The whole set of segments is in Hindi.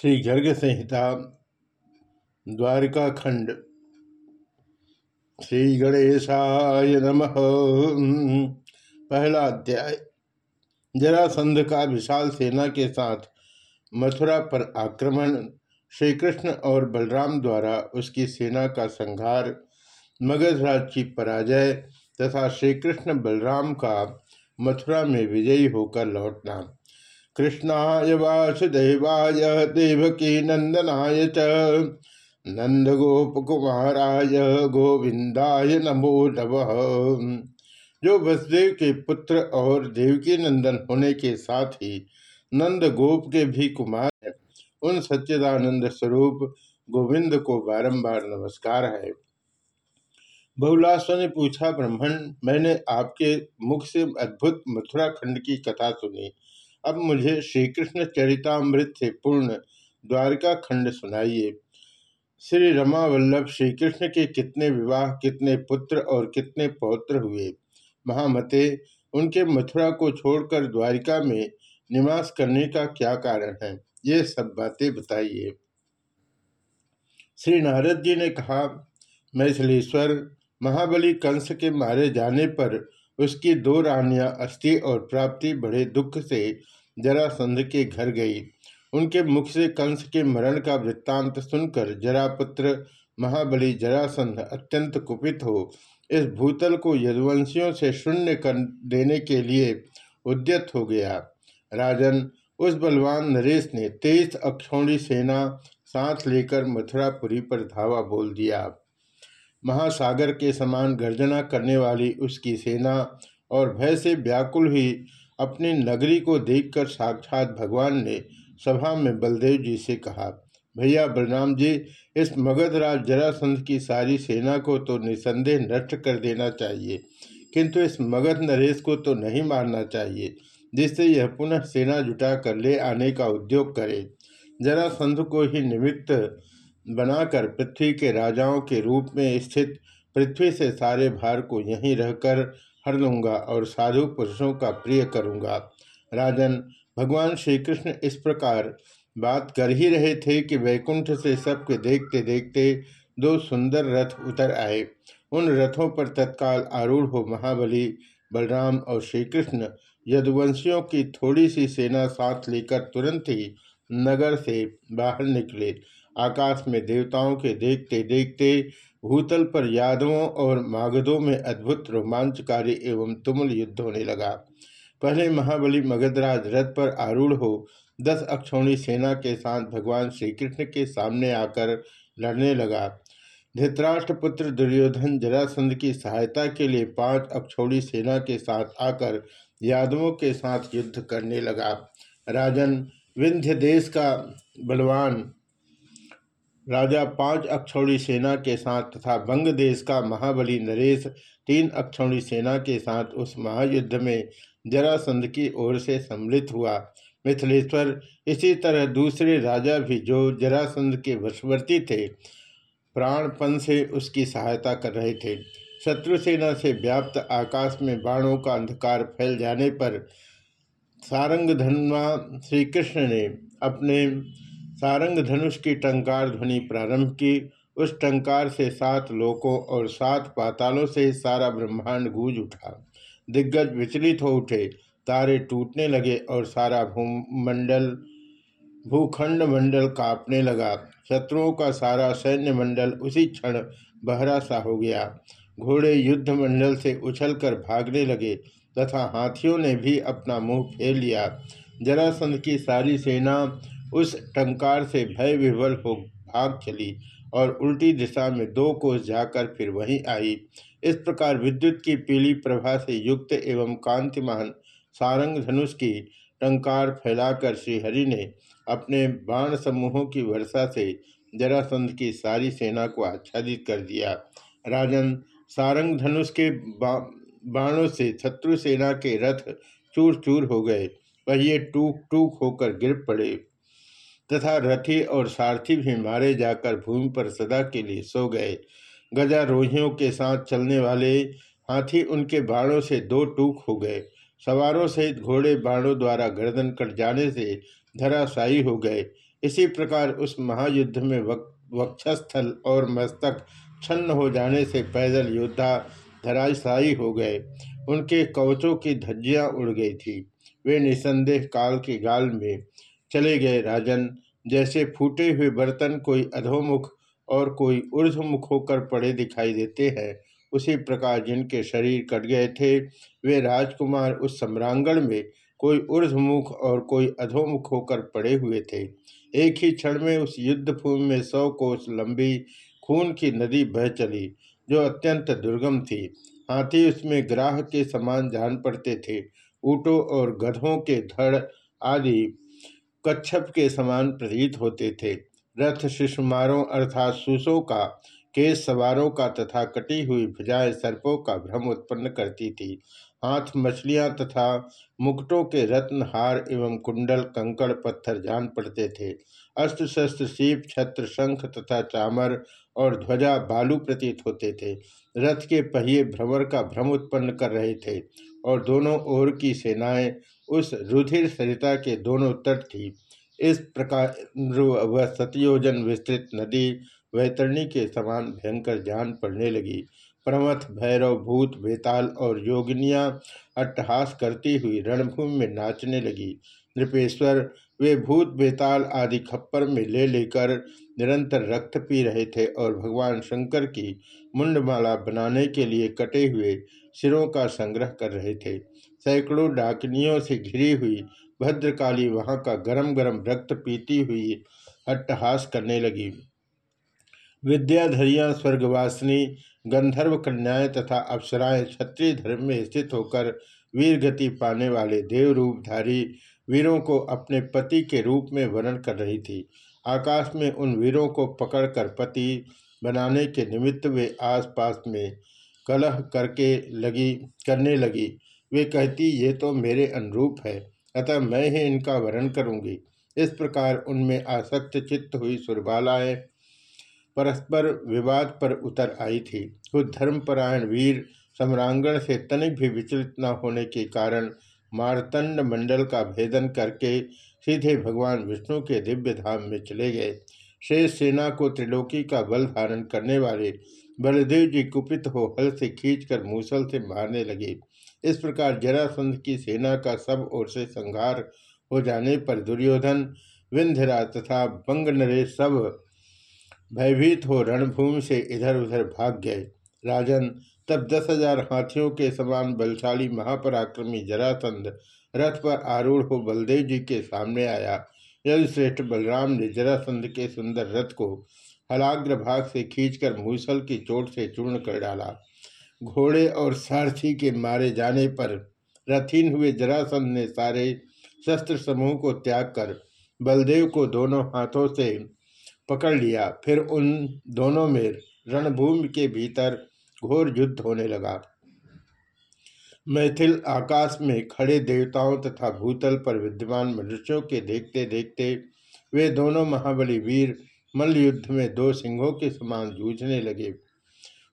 श्री गर्ग संहिता द्वारका खंड श्री गणेशाय नमः। पहला अध्याय जरासंध का विशाल सेना के साथ मथुरा पर आक्रमण श्री कृष्ण और बलराम द्वारा उसकी सेना का संहार मगधराज की पराजय तथा श्री कृष्ण बलराम का मथुरा में विजयी होकर लौटना। कृष्णाय वासुदेवाय देवकी नंदनाय च नंदगोपकुमाराय गोविंदाय नमो नव जो वसुदेव के पुत्र और देवकी नंदन होने के साथ ही नंद गोप के भी कुमार हैं, उन सच्चिदानंद स्वरूप गोविंद को बारंबार नमस्कार है। बहुलास्व ने पूछा ब्राह्मण, मैंने आपके मुख से अद्भुत मथुरा खंड की कथा सुनी। अब मुझे श्री कृष्ण चरितमृत से पूर्ण द्वारका खंड सुनाइए। श्री रमा वल्लभ श्री कृष्ण के कितने विवाह, कितने पुत्र और कितने पौत्र हुए? महामते, उनके मथुरा को छोड़कर द्वारिका में निवास करने का क्या कारण है? ये सब बातें बताइए। श्री नारद जी ने कहा मैथिलेश्वर महाबली कंस के मारे जाने पर उसकी दो रानियाँ अस्थि और प्राप्ति बड़े दुख से जरासंध के घर गई। उनके मुख से कंस के मरण का वृत्तांत सुनकर जरापुत्र महाबली जरासंध अत्यंत कुपित हो। इस भूतल को यदुवंशियों से शून्य कर देने के लिए उद्यत हो गया। राजन, उस बलवान नरेश ने तेईस अक्षौणी सेना साथ लेकर मथुरापुरी पर धावा बोल दिया। महासागर के समान गर्जना करने वाली उसकी सेना और भय से व्याकुल हुई अपनी नगरी को देखकर साक्षात भगवान ने सभा में बलदेव जी से कहा, भैया बलराम जी, इस मगधराज जरासंध की सारी सेना को तो निसंदेह नष्ट कर देना चाहिए, किंतु इस मगध नरेश को तो नहीं मारना चाहिए, जिससे यह पुनः सेना जुटा कर ले आने का उद्योग करे। जरासंध को ही निमित्त बनाकर पृथ्वी के राजाओं के रूप में स्थित पृथ्वी से सारे भार को यहीं रहकर हर लूँगा और साधु पुरुषों का प्रिय करूँगा। राजन, भगवान श्री कृष्ण इस प्रकार बात कर ही रहे थे कि वैकुंठ से सबके देखते देखते दो सुंदर रथ उतर आए। उन रथों पर तत्काल आरूढ़ हो महाबली बलराम और श्री कृष्ण यदुवंशियों की थोड़ी सी सेना साथ लेकर तुरंत ही नगर से बाहर निकले। आकाश में देवताओं के देखते देखते भूतल पर यादवों और मागधों में अद्भुत रोमांचकारी एवं तुमुल युद्ध होने लगा। पहले महाबली मगधराज रथ पर आरूढ़ हो, दस अक्षौणी सेना के साथ भगवान श्री कृष्ण के सामने आकर लड़ने लगा। धृतराष्ट्र पुत्र दुर्योधन जरासंध की सहायता के लिए पाँच अक्षौणी सेना के साथ आकर यादवों के साथ युद्ध करने लगा। राजन, विंध्य देश का बलवान राजा पाँच अक्षौड़ी सेना के साथ तथा बंग देश का महाबली नरेश तीन अक्षौड़ी सेना के साथ उस महायुद्ध में जरासंध की ओर से सम्मिलित हुआ। मिथिलेश्वर, इसी तरह दूसरे राजा भी जो जरासंध के वशवर्ती थे प्राणपन से उसकी सहायता कर रहे थे। शत्रु सेना से व्याप्त आकाश में बाणों का अंधकार फैल जाने पर सारंग धनवा श्री कृष्ण ने अपने सारंग धनुष की टंकार ध्वनि प्रारंभ की। उस टंकार से सात लोकों और सात पातालों से सारा ब्रह्मांड गूंज उठा। दिग्गज विचलित हो उठे। तारे टूटने लगे और सारा भूमंडल, भूखंड मंडल कांपने लगा। शत्रुओं का सारा सैन्य मंडल उसी क्षण बहरा सा हो गया। घोड़े युद्ध मंडल से उछलकर भागने लगे तथा हाथियों ने भी अपना मुँह फेर लिया। जरासंध की सारी सेना उस टंकार से भय विह्वल हो भाग चली और उल्टी दिशा में दो कोस जाकर फिर वहीं आई। इस प्रकार विद्युत की पीली प्रभा से युक्त एवं कांतिमान सारंग धनुष की टंकार फैलाकर श्रीहरि ने अपने बाण समूहों की वर्षा से जरासंध की सारी सेना को आच्छादित कर दिया। राजन सारंग धनुष के बाणों से शत्रु सेना के रथ चूर चूर हो गए। पहिए टूक टूक होकर गिर पड़े। तथा रथी और सारथी भी मारे जाकर भूमि पर सदा के लिए सो गए। गजारोहियों के साथ चलने वाले हाथी उनके बाणों से दो टूक हो गए। सवारों सहित घोड़े बाणों द्वारा गर्दन कट जाने से धराशायी हो गए। इसी प्रकार उस महायुद्ध में वक्षस्थल और मस्तक छन्न हो जाने से पैदल योद्धा धराशायी हो गए। उनके कवचों की धज्जियाँ उड़ गई थी। वे निसंदेह काल के गाल में चले गए राजन। जैसे फूटे हुए बर्तन कोई अधोमुख और कोई ऊर्धमुख होकर पड़े दिखाई देते हैं, उसी प्रकार जिनके शरीर कट गए थे, वे राजकुमार उस सम्रांगण में कोई ऊर्धमुख और कोई अधोमुख होकर पड़े हुए थे। एक ही क्षण में उस युद्ध भूमि में सौ कोस लंबी खून की नदी बह चली, जो अत्यंत दुर्गम थी। हाथी उसमें ग्राह के समान जान पड़ते थे। ऊँटों और गधों के धड़ आदि कच्छप के समान प्रतीत होते थे। रथ शिशुमारों अर्थात सुसों का केस सवारों का तथा कटी हुई भुजाएँ सर्पों का भ्रम उत्पन्न करती थी। हाथ मछलियाँ तथा मुकुटों के रत्न हार एवं कुंडल, कंकड़, पत्थर जान पड़ते थे। अस्त्र शस्त्र सीप, छत्र, शंख तथा चामर और ध्वजा बालू प्रतीत होते थे। रथ के पहिए भ्रमर का भ्रम उत्पन्न कर रहे थे और दोनों ओर की सेनाएँ उस रुधिर सरिता के दोनों तट थी। इस प्रकार वह सतयोजन विस्तृत नदी वैतरणी के समान भयंकर जान पड़ने लगी। प्रमथ, भैरव, भूत बेताल और योगिनियाँ अट्टहास करती हुई रणभूमि में नाचने लगी। नृपेश्वर, वे भूत बेताल आदि खप्पर में ले लेकर निरंतर रक्त पी रहे थे और भगवान शंकर की मुंडमाला बनाने के लिए कटे हुए सिरों का संग्रह कर रहे थे। सैकड़ों डाकनियों से घिरी हुई भद्रकाली वहाँ का गरम गरम रक्त पीती हुई अट्टहास करने लगी। विद्याधरियाँ, स्वर्गवासिनी, गंधर्व कन्याएँ तथा अप्सराएँ क्षत्रिय धर्म में स्थित होकर वीर गति पाने वाले देव रूपधारी वीरों को अपने पति के रूप में वर्णन कर रही थी। आकाश में उन वीरों को पकड़कर पति बनाने के निमित्त वे आसपास में कलह करके लगी, करने लगी। वे कहती, ये तो मेरे अनुरूप है, अतः मैं ही इनका वर्ण करूँगी इस प्रकार उनमें आसक्त चित्त हुई सुरबालाएँ परस्पर विवाद पर उतर आई थी। खुद धर्मपरायण वीर सम्रांगण से तनिक भी विचलित न होने के कारण मारतंड मंडल का भेदन करके सीधे भगवान विष्णु के दिव्य धाम में चले गए। शेष सेना को त्रिलोकी का बल धारण करने वाले बलदेव जी कुपित हो हल से खींचकर मूसल से मारने लगे। इस प्रकार जरासंध की सेना का सब ओर से संहार हो जाने पर दुर्योधन, विंध्यरा तथा बंग नरेश सब भयभीत हो रणभूमि से इधर उधर भाग गए। राजन, तब दस हज़ार हाथियों के समान बलशाली महापराक्रमी जरासंध रथ पर आरूढ़ हो बलदेव जी के सामने आया। यदि बलराम ने जरासंध के सुंदर रथ को हलाग्र भाग से खींचकर मूसल की चोट से चूर्ण कर डाला, घोड़े और सारथी के मारे जाने पर रथीन हुए जरासंध ने सारे शस्त्र समूह को त्याग कर बलदेव को दोनों हाथों से पकड़ लिया। फिर उन दोनों में रणभूमि के भीतर घोर युद्ध होने लगा। मैथिल आकाश में खड़े देवताओं तथा भूतल पर विद्यमान मनुष्यों के देखते देखते वे दोनों महाबली वीर मल्ल युद्ध में दो सिंहों के समान जूझने लगे।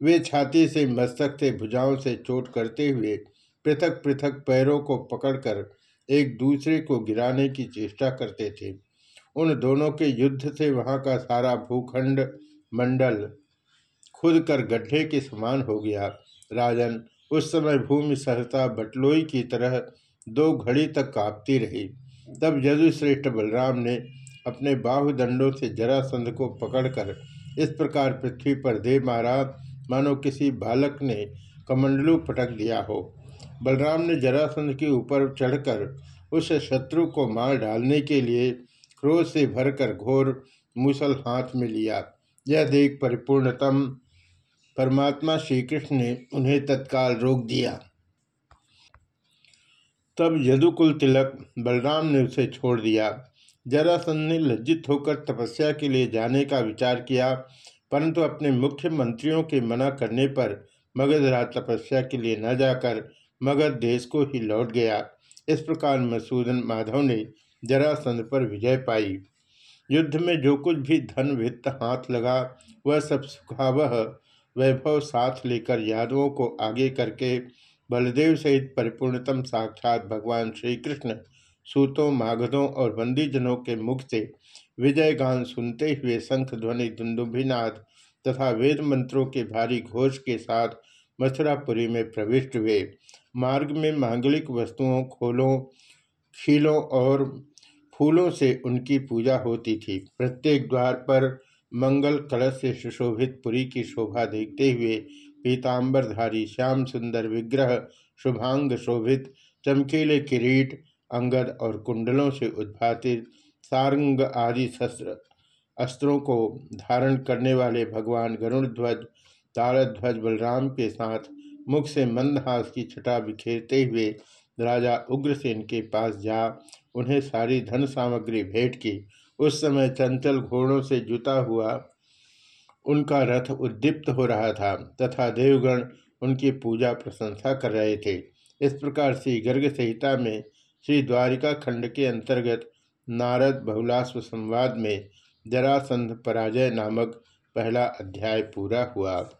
वे छाती से मस्तक से भुजाओं से चोट करते हुए पृथक पृथक पैरों को पकड़कर एक दूसरे को गिराने की चेष्टा करते थे। उन दोनों के युद्ध से वहाँ का सारा भूखंड, मंडल खुद कर गड्ढे के समान हो गया। राजन उस समय भूमि सहसा बटलोई की तरह दो घड़ी तक कांपती रही। तब यदुश्रेष्ठ बलराम ने अपने बाहुदंडों से जरासंध को पकड़कर इस प्रकार पृथ्वी पर दे मारा, मानो किसी बालक ने कमंडलू पटक दिया हो। बलराम ने जरासंध के ऊपर चढ़कर उस शत्रु को मार डालने के लिए क्रोध से भरकर घोर मुसल हाथ में लिया। यह देख परिपूर्णतम परमात्मा श्री कृष्ण ने उन्हें तत्काल रोक दिया। तब यदुकुल तिलक बलराम ने उसे छोड़ दिया। जरासंध ने लज्जित होकर तपस्या के लिए जाने का विचार किया, परंतु अपने मुख्य मंत्रियों के मना करने पर मगध राज तपस्या के लिए न जाकर मगध देश को ही लौट गया। इस प्रकार मसूदन माधव ने जरासंध पर विजय पाई। युद्ध में जो कुछ भी धन वित्त हाथ लगा, वह सब सुखावह वैभव साथ लेकर यादवों को आगे करके बलदेव सहित परिपूर्णतम साक्षात भगवान श्री कृष्ण सूतों, मागधों और बंदीजनों के मुख से विजय गान सुनते हुए शंख ध्वनि दुंदुभिनाद तथा वेद मंत्रों के भारी घोष के साथ मथुरापुरी में प्रविष्ट हुए। मार्ग में मांगलिक वस्तुओं, खोलों, खीलों और फूलों से उनकी पूजा होती थी। प्रत्येक द्वार पर मंगल कलश से सुशोभित पुरी की शोभा देखते हुए पीताम्बरधारी श्याम सुंदर विग्रह, शुभांग शोभित, चमकीले किरीट, अंगद और कुंडलों से उद्भातित सारंग आदि शस्त्र, अस्त्रों को धारण करने वाले भगवान गरुण ध्वज ताड़ध्वज बलराम के साथ मुख से मंदहास की छटा बिखेरते हुए राजा उग्रसेन के पास जा, उन्हें सारी धन सामग्री भेंट की। उस समय चंचल घोड़ों से जुता हुआ, उनका रथ उद्दीप्त हो रहा था तथा देवगण उनकी पूजा प्रशंसा कर रहे थे। इस प्रकार श्री गर्ग संहिता में श्री द्वारिका खंड के अंतर्गत नारद बहुलाश्व संवाद में जरासंध पराजय नामक पहला अध्याय पूरा हुआ।